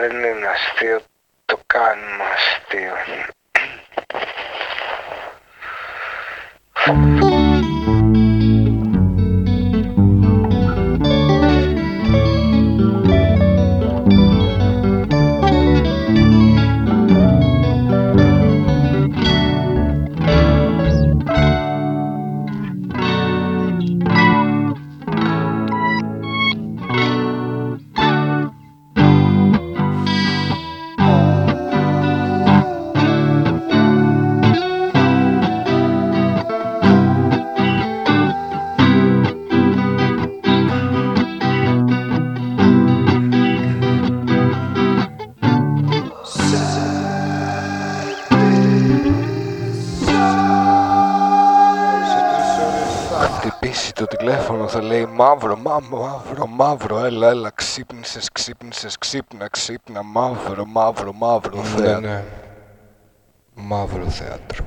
δεν είναι αστείο, το κάνουμε αστείο. Χτυπήσει το τηλέφωνο θα λέει μαύρο, μαύρο, μαύρο, μαύρο, έλα, έλα, ξύπνησες, ξύπνησες, ξύπνα, ξύπνα, μαύρο, μαύρο, μαύρο, θέατρο. Ναι, ναι. Μαύρο θέατρο.